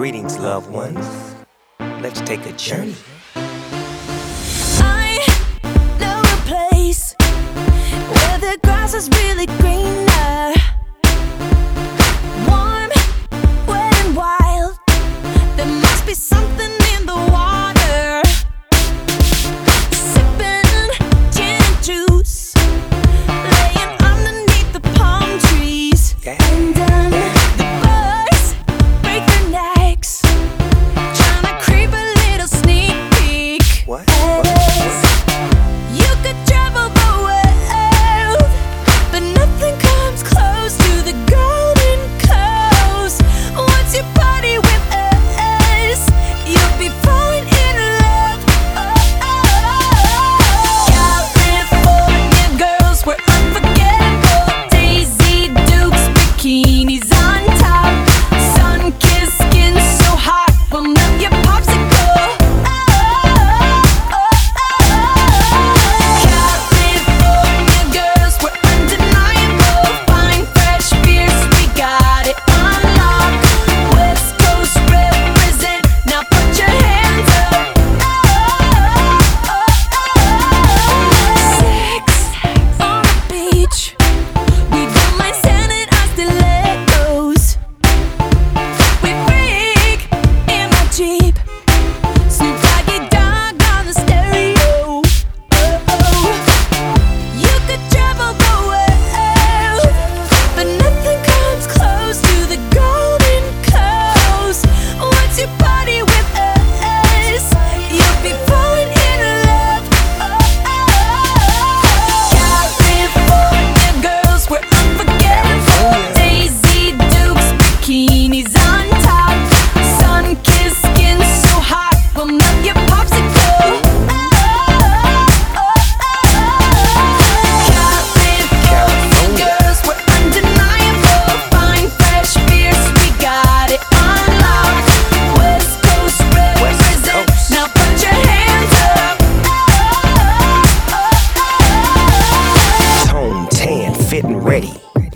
Greetings, loved ones. Let's take a journey. I know a place where the grass is really greener. Warm, wet, and wild. There must be something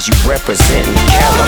Cause you representing California.